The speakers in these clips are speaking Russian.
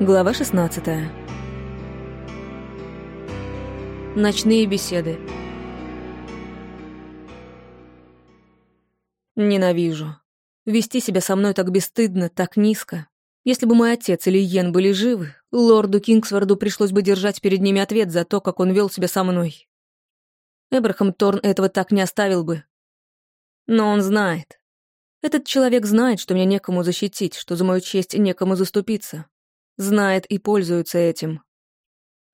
Глава 16 Ночные беседы Ненавижу. Вести себя со мной так бесстыдно, так низко. Если бы мой отец или Йен были живы, лорду Кингсворду пришлось бы держать перед ними ответ за то, как он вел себя со мной. Эбрахам Торн этого так не оставил бы. Но он знает. Этот человек знает, что меня некому защитить, что за мою честь некому заступиться. Знает и пользуется этим.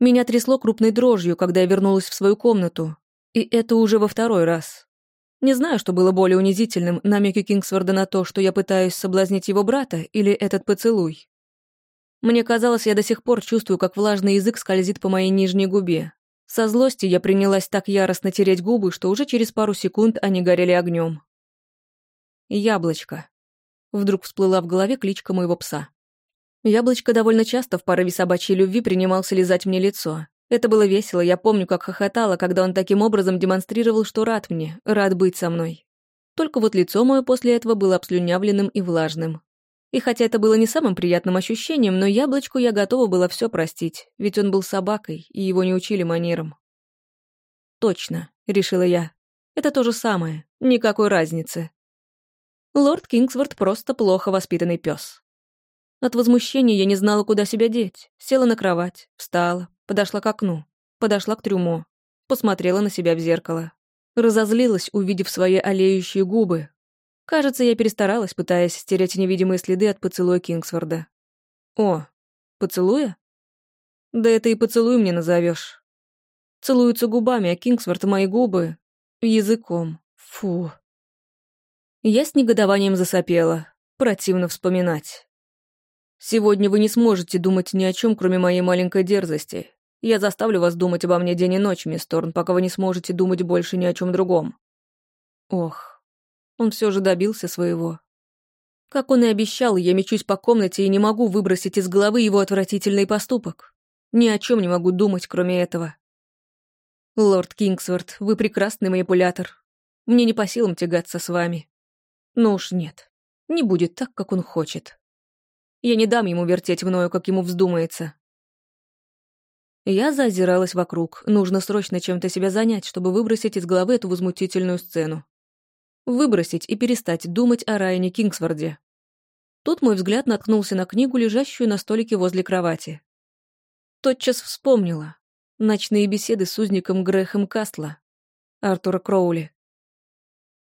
Меня трясло крупной дрожью, когда я вернулась в свою комнату. И это уже во второй раз. Не знаю, что было более унизительным, намеки Кингсворда на то, что я пытаюсь соблазнить его брата, или этот поцелуй. Мне казалось, я до сих пор чувствую, как влажный язык скользит по моей нижней губе. Со злости я принялась так яростно тереть губы, что уже через пару секунд они горели огнем. Яблочко. Вдруг всплыла в голове кличка моего пса. Яблочко довольно часто в порыве собачьей любви принимался лизать мне лицо. Это было весело, я помню, как хохотала, когда он таким образом демонстрировал, что рад мне, рад быть со мной. Только вот лицо мое после этого было обслюнявленным и влажным. И хотя это было не самым приятным ощущением, но яблочку я готова была все простить, ведь он был собакой, и его не учили манерам. «Точно», — решила я. «Это то же самое, никакой разницы». Лорд Кингсворт просто плохо воспитанный пес. От возмущения я не знала, куда себя деть. Села на кровать, встала, подошла к окну, подошла к трюмо, посмотрела на себя в зеркало. Разозлилась, увидев свои олеющие губы. Кажется, я перестаралась, пытаясь стереть невидимые следы от поцелуя Кингсворда. О, поцелуя? Да это и поцелуй мне назовешь. Целуются губами, а Кингсворт мои губы языком. Фу. Я с негодованием засопела. Противно вспоминать. Сегодня вы не сможете думать ни о чем, кроме моей маленькой дерзости. Я заставлю вас думать обо мне день и ночь, мисс Торн, пока вы не сможете думать больше ни о чем другом. Ох, он все же добился своего. Как он и обещал, я мечусь по комнате и не могу выбросить из головы его отвратительный поступок. Ни о чем не могу думать, кроме этого. Лорд Кингсворт, вы прекрасный манипулятор. Мне не по силам тягаться с вами. Ну уж нет, не будет так, как он хочет. Я не дам ему вертеть мною, как ему вздумается. Я зазиралась вокруг. Нужно срочно чем-то себя занять, чтобы выбросить из головы эту возмутительную сцену. Выбросить и перестать думать о Райане Кингсворде. Тут мой взгляд наткнулся на книгу, лежащую на столике возле кровати. Тотчас вспомнила. Ночные беседы с узником Грэхэм Кастла, Артура Кроули.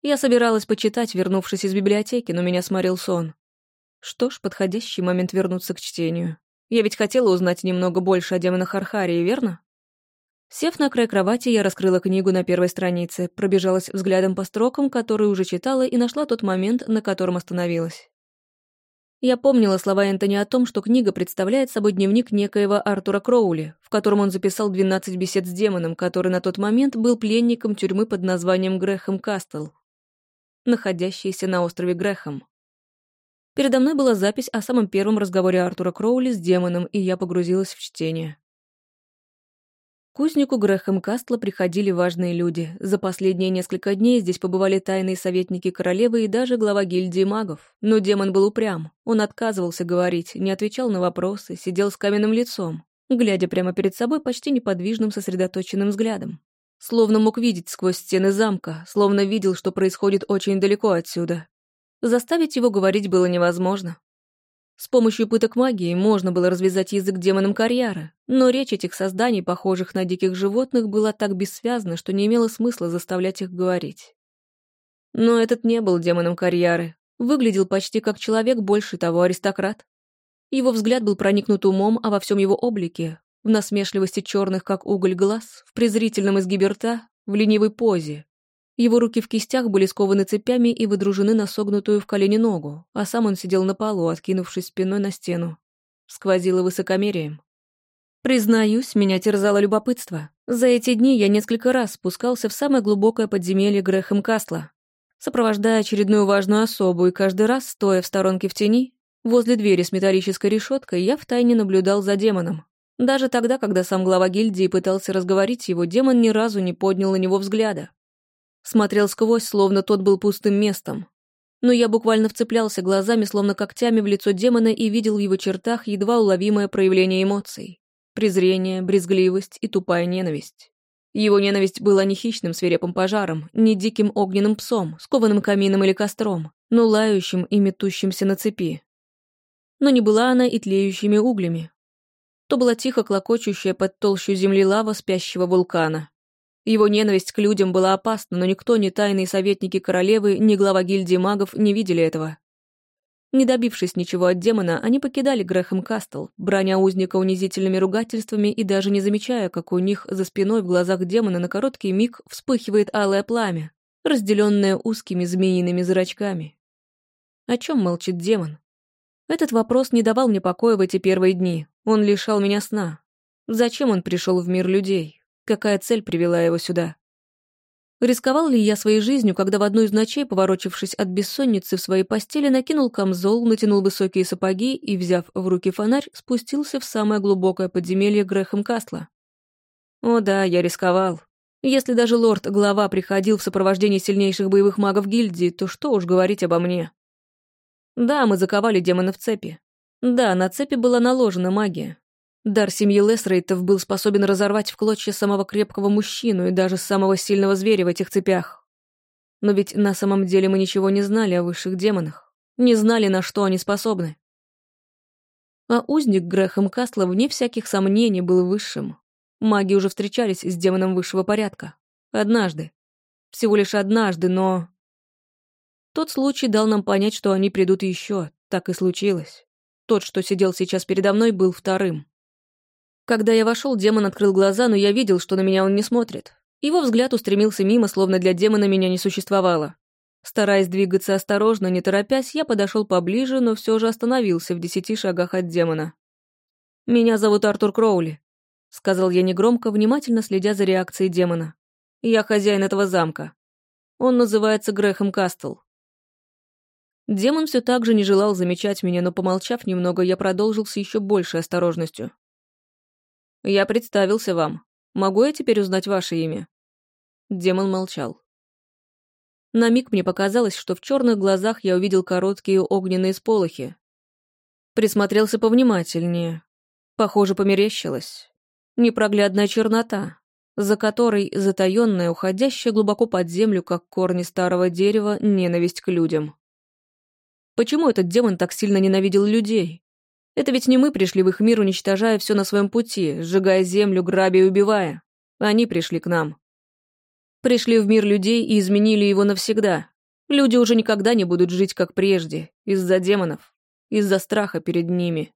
Я собиралась почитать, вернувшись из библиотеки, но меня сморил сон. Что ж, подходящий момент вернуться к чтению. Я ведь хотела узнать немного больше о демонах Архарии, верно? Сев на край кровати, я раскрыла книгу на первой странице, пробежалась взглядом по строкам, которые уже читала, и нашла тот момент, на котором остановилась. Я помнила слова Энтони о том, что книга представляет собой дневник некоего Артура Кроули, в котором он записал 12 бесед с демоном, который на тот момент был пленником тюрьмы под названием Грэхэм Кастл, находящейся на острове Грэхэм. Передо мной была запись о самом первом разговоре Артура Кроули с демоном, и я погрузилась в чтение. К кузнику Грэхэм Кастла приходили важные люди. За последние несколько дней здесь побывали тайные советники королевы и даже глава гильдии магов. Но демон был упрям. Он отказывался говорить, не отвечал на вопросы, сидел с каменным лицом, глядя прямо перед собой почти неподвижным сосредоточенным взглядом. Словно мог видеть сквозь стены замка, словно видел, что происходит очень далеко отсюда. Заставить его говорить было невозможно. С помощью пыток магии можно было развязать язык демонам карьера, но речь этих созданий, похожих на диких животных, была так бессвязна, что не имело смысла заставлять их говорить. Но этот не был демоном карьеры, выглядел почти как человек, больше того, аристократ. Его взгляд был проникнут умом, а во всем его облике, в насмешливости черных, как уголь, глаз, в презрительном изгибе рта, в ленивой позе, его руки в кистях были скованы цепями и выдружены на согнутую в колени ногу, а сам он сидел на полу, откинувшись спиной на стену. Сквозило высокомерием. Признаюсь, меня терзало любопытство. За эти дни я несколько раз спускался в самое глубокое подземелье Грэхэм Касла, сопровождая очередную важную особу, и каждый раз, стоя в сторонке в тени, возле двери с металлической решеткой, я втайне наблюдал за демоном. Даже тогда, когда сам глава гильдии пытался разговорить его, демон ни разу не поднял на него взгляда. Смотрел сквозь, словно тот был пустым местом. Но я буквально вцеплялся глазами, словно когтями в лицо демона и видел в его чертах едва уловимое проявление эмоций. Презрение, брезгливость и тупая ненависть. Его ненависть была не хищным свирепым пожаром, не диким огненным псом, скованным камином или костром, но лающим и метущимся на цепи. Но не была она и тлеющими углями. То была тихо клокочущая под толщу земли лава спящего вулкана. Его ненависть к людям была опасна, но никто, ни тайные советники королевы, ни глава гильдии магов не видели этого. Не добившись ничего от демона, они покидали Грэхэм Кастл, броня узника унизительными ругательствами и даже не замечая, как у них за спиной в глазах демона на короткий миг вспыхивает алое пламя, разделенное узкими змеиными зрачками. О чем молчит демон? Этот вопрос не давал мне покоя в эти первые дни. Он лишал меня сна. Зачем он пришел в мир людей? Какая цель привела его сюда? Рисковал ли я своей жизнью, когда в одну из ночей, поворочившись от бессонницы в своей постели, накинул камзол, натянул высокие сапоги и, взяв в руки фонарь, спустился в самое глубокое подземелье Грэхэм Касла? О да, я рисковал. Если даже лорд-глава приходил в сопровождении сильнейших боевых магов гильдии, то что уж говорить обо мне. Да, мы заковали демона в цепи. Да, на цепи была наложена магия. Дар семьи Лесрейтов был способен разорвать в клочья самого крепкого мужчину и даже самого сильного зверя в этих цепях. Но ведь на самом деле мы ничего не знали о высших демонах. Не знали, на что они способны. А узник Грэхэм Касла, вне всяких сомнений, был высшим. Маги уже встречались с демоном высшего порядка. Однажды. Всего лишь однажды, но... Тот случай дал нам понять, что они придут еще. Так и случилось. Тот, что сидел сейчас передо мной, был вторым. Когда я вошел, демон открыл глаза, но я видел, что на меня он не смотрит. Его взгляд устремился мимо, словно для демона меня не существовало. Стараясь двигаться осторожно, не торопясь, я подошел поближе, но все же остановился в десяти шагах от демона. «Меня зовут Артур Кроули», — сказал я негромко, внимательно следя за реакцией демона. «Я хозяин этого замка. Он называется Грэхэм Кастл». Демон все так же не желал замечать меня, но, помолчав немного, я продолжил с еще большей осторожностью. «Я представился вам. Могу я теперь узнать ваше имя?» Демон молчал. На миг мне показалось, что в черных глазах я увидел короткие огненные сполохи. Присмотрелся повнимательнее. Похоже, померещилось. Непроглядная чернота, за которой затаённая, уходящая глубоко под землю, как корни старого дерева, ненависть к людям. Почему этот демон так сильно ненавидел людей? Это ведь не мы пришли в их мир, уничтожая все на своем пути, сжигая землю, грабя и убивая. Они пришли к нам. Пришли в мир людей и изменили его навсегда. Люди уже никогда не будут жить как прежде, из-за демонов, из-за страха перед ними.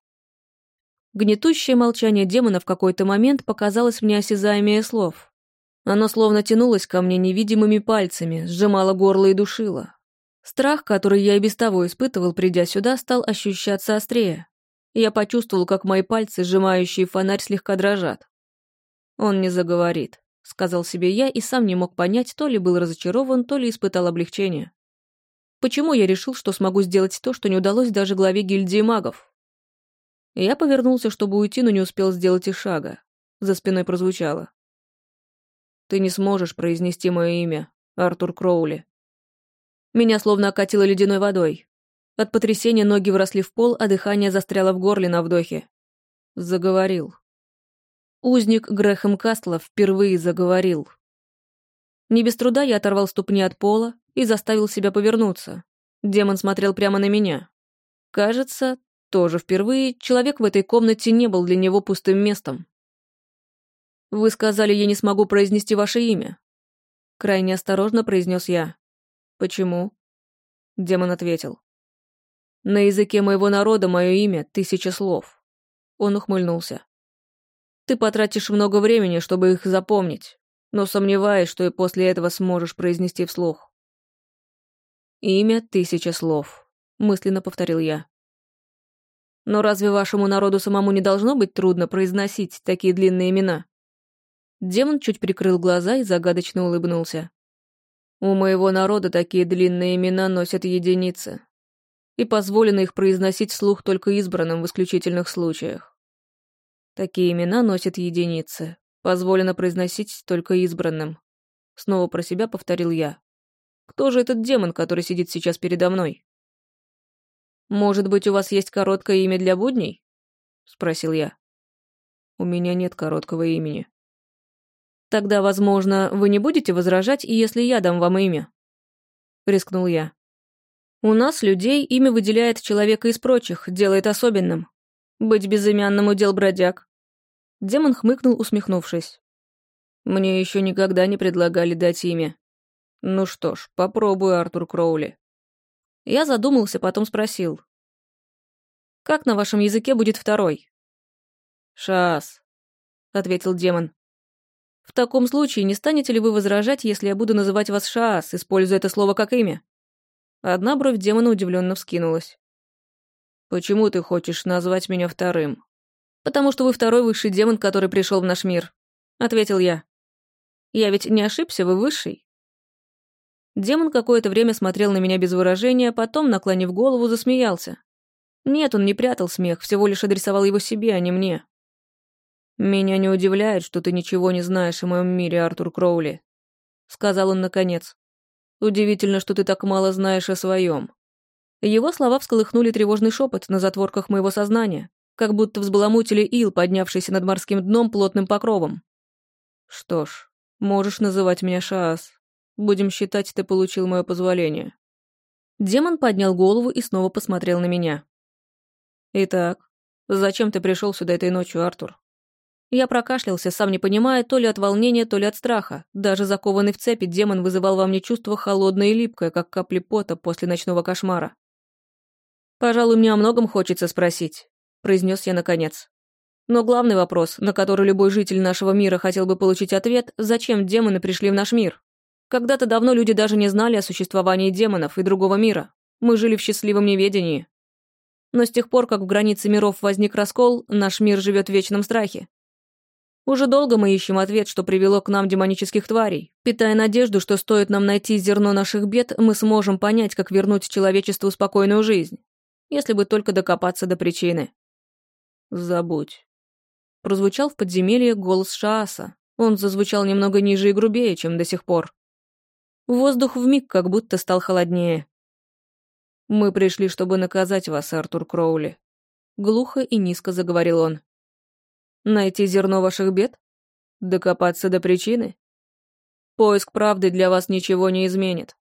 Гнетущее молчание демона в какой-то момент показалось мне осязаемее слов. Оно словно тянулось ко мне невидимыми пальцами, сжимало горло и душило. Страх, который я и без того испытывал, придя сюда, стал ощущаться острее. Я почувствовал, как мои пальцы, сжимающие фонарь, слегка дрожат. «Он не заговорит», — сказал себе я и сам не мог понять, то ли был разочарован, то ли испытал облегчение. Почему я решил, что смогу сделать то, что не удалось даже главе гильдии магов? Я повернулся, чтобы уйти, но не успел сделать и шага. За спиной прозвучало. «Ты не сможешь произнести мое имя, Артур Кроули». Меня словно окатило ледяной водой. От потрясения ноги вросли в пол, а дыхание застряло в горле на вдохе. Заговорил. Узник Грэхэм Кастла впервые заговорил. Не без труда я оторвал ступни от пола и заставил себя повернуться. Демон смотрел прямо на меня. Кажется, тоже впервые человек в этой комнате не был для него пустым местом. «Вы сказали, я не смогу произнести ваше имя?» Крайне осторожно произнес я. «Почему?» Демон ответил. На языке моего народа мое имя — тысяча слов. Он ухмыльнулся. Ты потратишь много времени, чтобы их запомнить, но сомневаюсь, что и после этого сможешь произнести вслух. Имя — тысяча слов, мысленно повторил я. Но разве вашему народу самому не должно быть трудно произносить такие длинные имена? Демон чуть прикрыл глаза и загадочно улыбнулся. У моего народа такие длинные имена носят единицы, и позволено их произносить вслух только избранным в исключительных случаях. Такие имена носят единицы, позволено произносить только избранным. Снова про себя повторил я. Кто же этот демон, который сидит сейчас передо мной? «Может быть, у вас есть короткое имя для будней?» — спросил я. «У меня нет короткого имени». «Тогда, возможно, вы не будете возражать, если я дам вам имя?» — рискнул я. «У нас, людей, имя выделяет человека из прочих, делает особенным. Быть безымянным удел бродяг». Демон хмыкнул, усмехнувшись. «Мне еще никогда не предлагали дать имя. Ну что ж, попробую, Артур Кроули». Я задумался, потом спросил. «Как на вашем языке будет второй?» «Шас», — ответил демон. «В таком случае не станете ли вы возражать, если я буду называть вас Шаас, используя это слово как имя?» Одна бровь демона удивленно вскинулась. «Почему ты хочешь назвать меня вторым?» «Потому что вы второй высший демон, который пришел в наш мир», — ответил я. «Я ведь не ошибся, вы высший?» Демон какое-то время смотрел на меня без выражения, потом, наклонив голову, засмеялся. Нет, он не прятал смех, всего лишь адресовал его себе, а не мне. «Меня не удивляет, что ты ничего не знаешь о моем мире, Артур Кроули», — сказал он наконец. «Удивительно, что ты так мало знаешь о своем». Его слова всколыхнули тревожный шепот на затворках моего сознания, как будто взбаламутили ил, поднявшийся над морским дном плотным покровом. «Что ж, можешь называть меня Шаас. Будем считать, ты получил мое позволение». Демон поднял голову и снова посмотрел на меня. «Итак, зачем ты пришел сюда этой ночью, Артур?» Я прокашлялся, сам не понимая, то ли от волнения, то ли от страха. Даже закованный в цепи демон вызывал во мне чувство холодное и липкое, как капли пота после ночного кошмара. «Пожалуй, мне о многом хочется спросить», — произнес я наконец. Но главный вопрос, на который любой житель нашего мира хотел бы получить ответ, зачем демоны пришли в наш мир? Когда-то давно люди даже не знали о существовании демонов и другого мира. Мы жили в счастливом неведении. Но с тех пор, как в границе миров возник раскол, наш мир живет в вечном страхе. Уже долго мы ищем ответ, что привело к нам демонических тварей, питая надежду, что стоит нам найти зерно наших бед, мы сможем понять, как вернуть человечеству спокойную жизнь. Если бы только докопаться до причины. «Забудь», — прозвучал в подземелье голос Шааса. Он зазвучал немного ниже и грубее, чем до сих пор. Воздух вмиг как будто стал холоднее. «Мы пришли, чтобы наказать вас, Артур Кроули», — глухо и низко заговорил он. «Найти зерно ваших бед? Докопаться до причины? Поиск правды для вас ничего не изменит.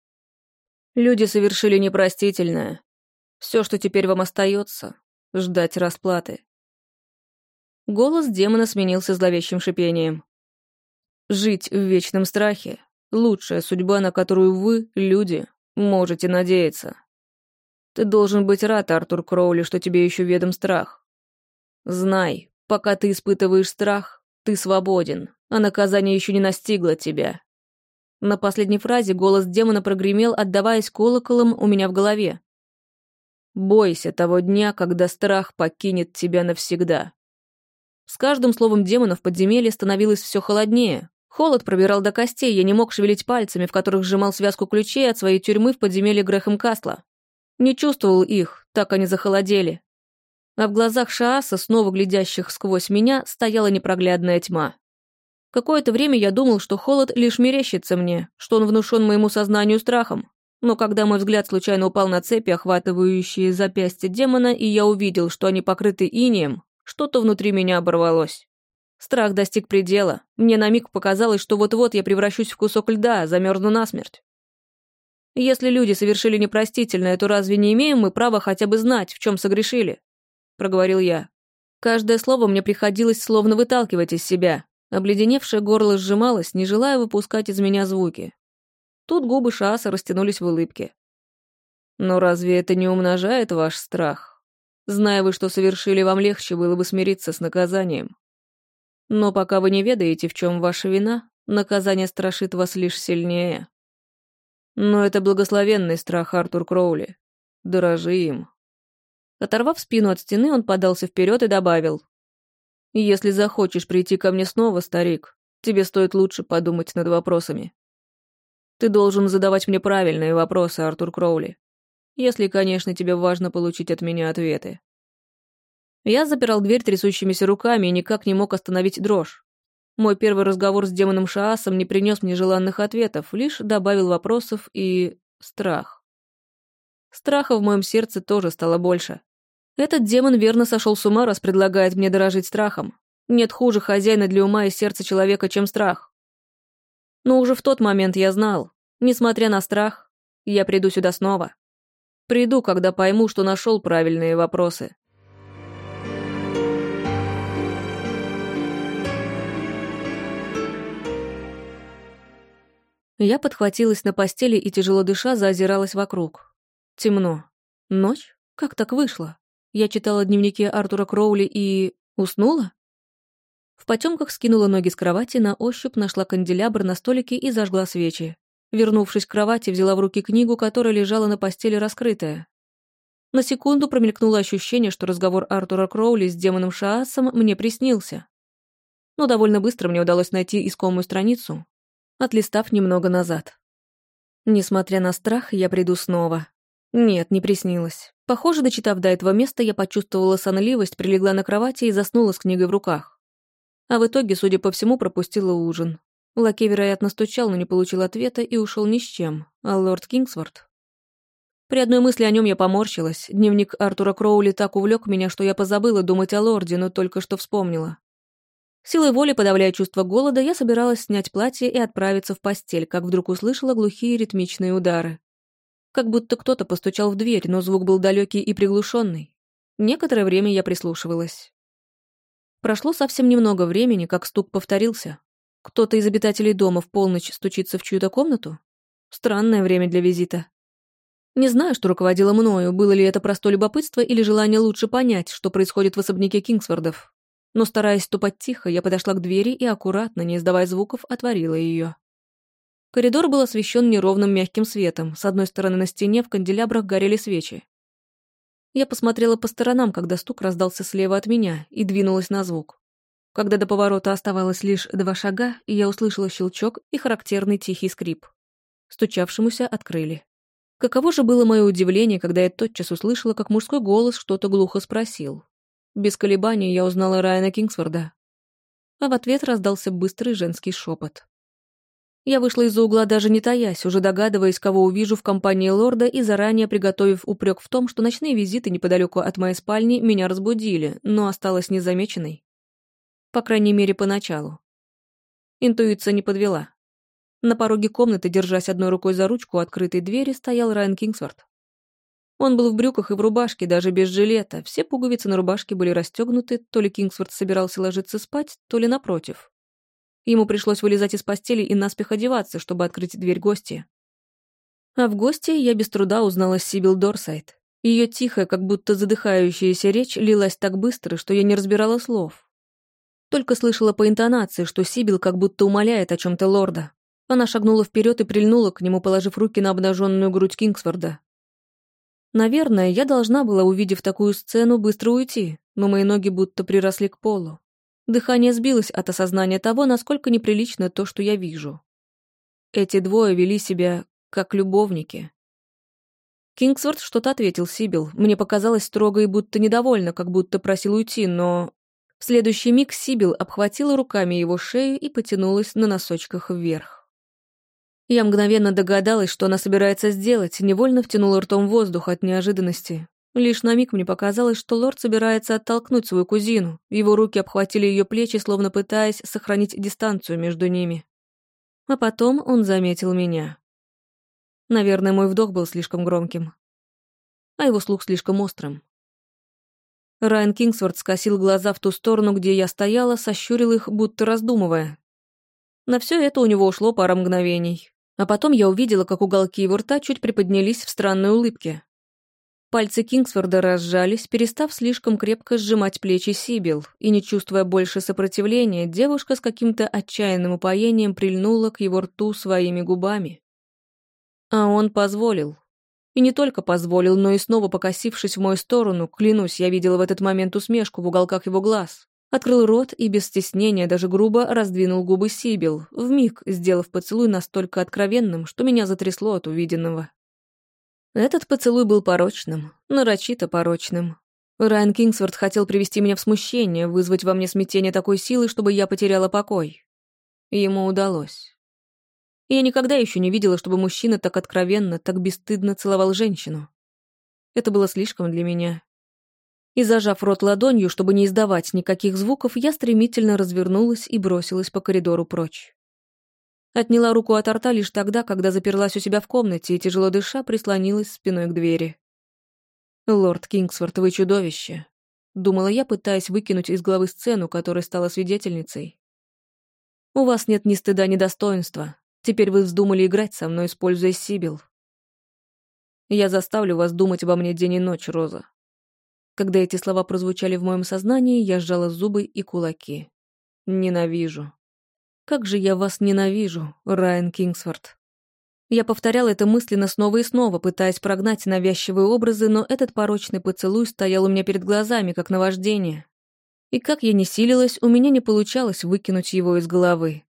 Люди совершили непростительное. Все, что теперь вам остается, ждать расплаты». Голос демона сменился зловещим шипением. «Жить в вечном страхе Лучшая судьба, на которую вы, люди, можете надеяться. Ты должен быть рад, Артур Кроули, что тебе еще ведом страх. Знай, пока ты испытываешь страх, ты свободен, а наказание еще не настигло тебя. На последней фразе голос демона прогремел, отдаваясь колоколом у меня в голове. Бойся того дня, когда страх покинет тебя навсегда. С каждым словом демона в подземелье становилось все холоднее, Холод пробирал до костей, я не мог шевелить пальцами, в которых сжимал связку ключей от своей тюрьмы в подземелье Грэхэм Касла. Не чувствовал их, так они захолодели. А в глазах Шааса, снова глядящих сквозь меня, стояла непроглядная тьма. Какое-то время я думал, что холод лишь мерещится мне, что он внушен моему сознанию страхом. Но когда мой взгляд случайно упал на цепи, охватывающие запястья демона, и я увидел, что они покрыты инием, что-то внутри меня оборвалось. Страх достиг предела. Мне на миг показалось, что вот-вот я превращусь в кусок льда, замерзну насмерть. Если люди совершили непростительное, то разве не имеем мы права хотя бы знать, в чем согрешили? Проговорил я. Каждое слово мне приходилось словно выталкивать из себя. Обледеневшее горло сжималось, не желая выпускать из меня звуки. Тут губы Шааса растянулись в улыбке. «Но разве это не умножает ваш страх? Зная вы, что совершили, вам легче было бы смириться с наказанием. Но пока вы не ведаете, в чем ваша вина, наказание страшит вас лишь сильнее. Но это благословенный страх, Артур Кроули. Дорожи им. Оторвав спину от стены, он подался вперед и добавил. «Если захочешь прийти ко мне снова, старик, тебе стоит лучше подумать над вопросами. Ты должен задавать мне правильные вопросы, Артур Кроули. Если, конечно, тебе важно получить от меня ответы. Я запирал дверь трясущимися руками и никак не мог остановить дрожь. Мой первый разговор с демоном Шаасом не принес мне желанных ответов, лишь добавил вопросов и... страх. Страха в моем сердце тоже стало больше. Этот демон верно сошел с ума, раз предлагает мне дорожить страхом. Нет хуже хозяина для ума и сердца человека, чем страх. Но уже в тот момент я знал, несмотря на страх, я приду сюда снова. Приду, когда пойму, что нашел правильные вопросы. Я подхватилась на постели и, тяжело дыша, заозиралась вокруг. Темно. Ночь? Как так вышло? Я читала дневники Артура Кроули и... уснула? В потемках скинула ноги с кровати, на ощупь нашла канделябр на столике и зажгла свечи. Вернувшись к кровати, взяла в руки книгу, которая лежала на постели раскрытая. На секунду промелькнуло ощущение, что разговор Артура Кроули с демоном Шаасом мне приснился. Но довольно быстро мне удалось найти искомую страницу, отлистав немного назад. Несмотря на страх, я приду снова. Нет, не приснилось. Похоже, дочитав до этого места, я почувствовала сонливость, прилегла на кровати и заснула с книгой в руках. А в итоге, судя по всему, пропустила ужин. Лакей, вероятно, стучал, но не получил ответа и ушел ни с чем. А лорд Кингсворт... При одной мысли о нем я поморщилась. Дневник Артура Кроули так увлек меня, что я позабыла думать о лорде, но только что вспомнила. Силой воли, подавляя чувство голода, я собиралась снять платье и отправиться в постель, как вдруг услышала глухие ритмичные удары. Как будто кто-то постучал в дверь, но звук был далекий и приглушенный. Некоторое время я прислушивалась. Прошло совсем немного времени, как стук повторился. Кто-то из обитателей дома в полночь стучится в чью-то комнату? Странное время для визита. Не знаю, что руководило мною, было ли это простое любопытство или желание лучше понять, что происходит в особняке Кингсвордов но, стараясь ступать тихо, я подошла к двери и аккуратно, не издавая звуков, отворила ее. Коридор был освещен неровным мягким светом, с одной стороны на стене в канделябрах горели свечи. Я посмотрела по сторонам, когда стук раздался слева от меня, и двинулась на звук. Когда до поворота оставалось лишь два шага, я услышала щелчок и характерный тихий скрип. Стучавшемуся открыли. Каково же было мое удивление, когда я тотчас услышала, как мужской голос что-то глухо спросил. Без колебаний я узнала Райана Кингсворда. А в ответ раздался быстрый женский шепот. Я вышла из-за угла даже не таясь, уже догадываясь, кого увижу в компании лорда и заранее приготовив упрек в том, что ночные визиты неподалеку от моей спальни меня разбудили, но осталась незамеченной. По крайней мере, поначалу. Интуиция не подвела. На пороге комнаты, держась одной рукой за ручку открытой двери, стоял Райан Кингсворт. Он был в брюках и в рубашке, даже без жилета. Все пуговицы на рубашке были расстегнуты, то ли Кингсворт собирался ложиться спать, то ли напротив. Ему пришлось вылезать из постели и наспех одеваться, чтобы открыть дверь гости. А в гости я без труда узнала Сибил Дорсайт. Ее тихая, как будто задыхающаяся речь лилась так быстро, что я не разбирала слов. Только слышала по интонации, что Сибил как будто умоляет о чем-то лорда. Она шагнула вперед и прильнула к нему, положив руки на обнаженную грудь Кингсворда. Наверное, я должна была, увидев такую сцену, быстро уйти, но мои ноги будто приросли к полу. Дыхание сбилось от осознания того, насколько неприлично то, что я вижу. Эти двое вели себя как любовники. Кингсворт что-то ответил Сибил. Мне показалось строго и будто недовольно, как будто просил уйти, но... В следующий миг Сибил обхватила руками его шею и потянулась на носочках вверх. Я мгновенно догадалась, что она собирается сделать, невольно втянула ртом воздух от неожиданности. Лишь на миг мне показалось, что лорд собирается оттолкнуть свою кузину. Его руки обхватили ее плечи, словно пытаясь сохранить дистанцию между ними. А потом он заметил меня. Наверное, мой вдох был слишком громким, а его слух слишком острым. Райан Кингсворт скосил глаза в ту сторону, где я стояла, сощурил их, будто раздумывая. На все это у него ушло пара мгновений. А потом я увидела, как уголки его рта чуть приподнялись в странной улыбке. Пальцы Кингсфорда разжались, перестав слишком крепко сжимать плечи Сибил, и, не чувствуя больше сопротивления, девушка с каким-то отчаянным упоением прильнула к его рту своими губами. А он позволил. И не только позволил, но и снова покосившись в мою сторону, клянусь, я видела в этот момент усмешку в уголках его глаз. Открыл рот и без стеснения, даже грубо, раздвинул губы Сибил, вмиг сделав поцелуй настолько откровенным, что меня затрясло от увиденного. Этот поцелуй был порочным, нарочито порочным. Райан Кингсворт хотел привести меня в смущение, вызвать во мне смятение такой силы, чтобы я потеряла покой. Ему удалось. Я никогда еще не видела, чтобы мужчина так откровенно, так бесстыдно целовал женщину. Это было слишком для меня. И зажав рот ладонью, чтобы не издавать никаких звуков, я стремительно развернулась и бросилась по коридору прочь. Отняла руку от рта лишь тогда, когда заперлась у себя в комнате и, тяжело дыша, прислонилась спиной к двери. «Лорд Кингсворт, вы чудовище», — думала я, пытаясь выкинуть из головы сцену, которой стала свидетельницей. «У вас нет ни стыда, ни достоинства. Теперь вы вздумали играть со мной, используя Сибил. Я заставлю вас думать обо мне день и ночь, Роза». Когда эти слова прозвучали в моем сознании, я сжала зубы и кулаки. «Ненавижу. Как же я вас ненавижу, Райан Кингсворт». Я повторял это мысленно снова и снова, пытаясь прогнать навязчивые образы, но этот порочный поцелуй стоял у меня перед глазами, как наваждение. И как я не силилась, у меня не получалось выкинуть его из головы.